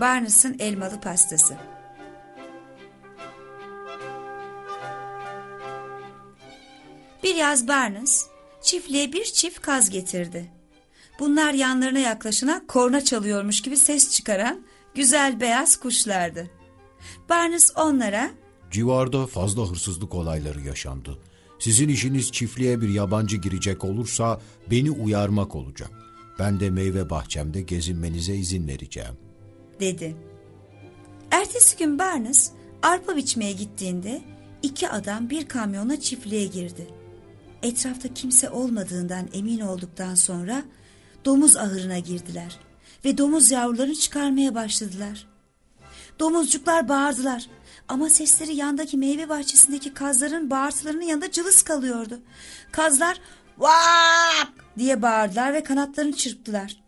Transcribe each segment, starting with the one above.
Barnes'ın elmalı pastası. Bir yaz Barnes çiftliğe bir çift kaz getirdi. Bunlar yanlarına yaklaşına korna çalıyormuş gibi ses çıkaran güzel beyaz kuşlardı. Barnes onlara Civarda fazla hırsızlık olayları yaşandı. Sizin işiniz çiftliğe bir yabancı girecek olursa beni uyarmak olacak. Ben de meyve bahçemde gezinmenize izin vereceğim. Dedi. Ertesi gün Barnes arpa biçmeye gittiğinde iki adam bir kamyonla çiftliğe girdi. Etrafta kimse olmadığından emin olduktan sonra domuz ahırına girdiler ve domuz yavrularını çıkarmaya başladılar. Domuzcuklar bağırdılar ama sesleri yandaki meyve bahçesindeki kazların bağırtılarının yanında cılız kalıyordu. Kazlar vak diye bağırdılar ve kanatlarını çırptılar.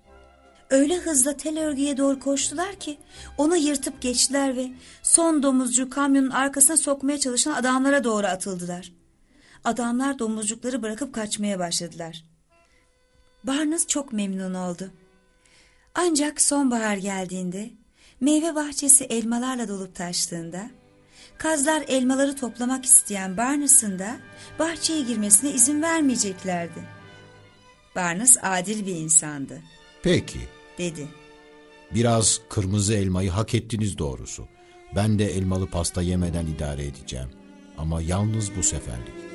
Öyle hızla tel örgüye doğru koştular ki onu yırtıp geçtiler ve son domuzcu kamyonun arkasına sokmaya çalışan adamlara doğru atıldılar. Adamlar domuzcukları bırakıp kaçmaya başladılar. Barnes çok memnun oldu. Ancak sonbahar geldiğinde meyve bahçesi elmalarla dolup taştığında kazlar elmaları toplamak isteyen Barnes'ın da bahçeye girmesine izin vermeyeceklerdi. Barnes adil bir insandı Peki, dedi. biraz kırmızı elmayı hak ettiniz doğrusu. Ben de elmalı pasta yemeden idare edeceğim. Ama yalnız bu seferlik.